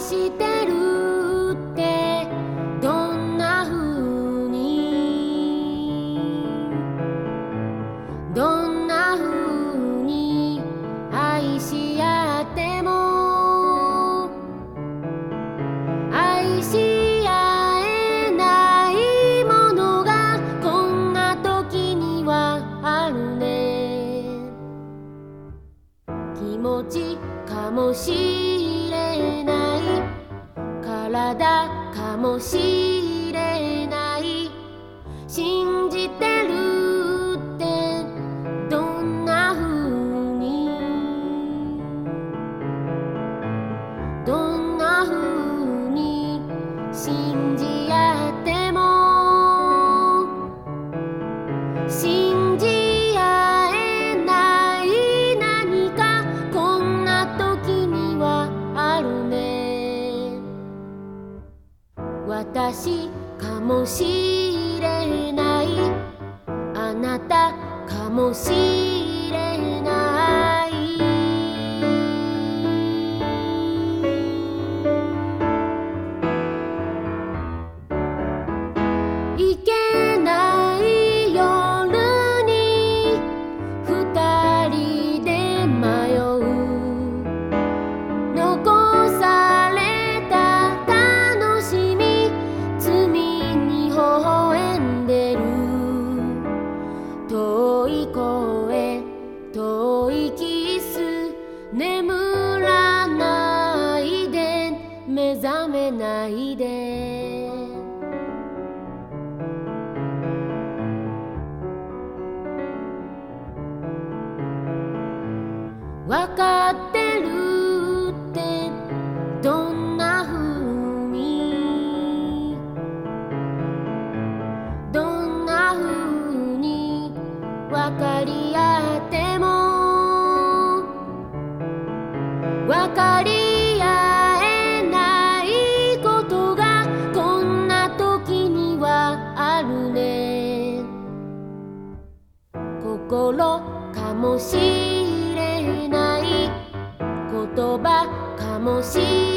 してるってどんな風に？どんな風に愛し合っても？愛し合えないものがこんな時にはあるね。気持ちかもしれない。ない。体かもしれない。私かもしれない。あなたかもしれない。ないで。わかってるってどんな風に？どんな風にわかり合っても？わかり合かもしれ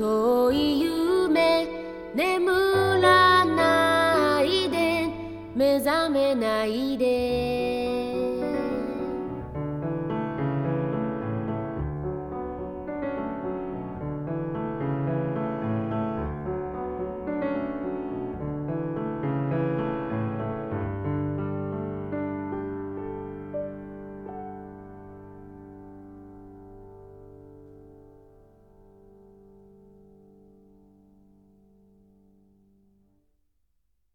遠い夢眠らないで目覚めないで。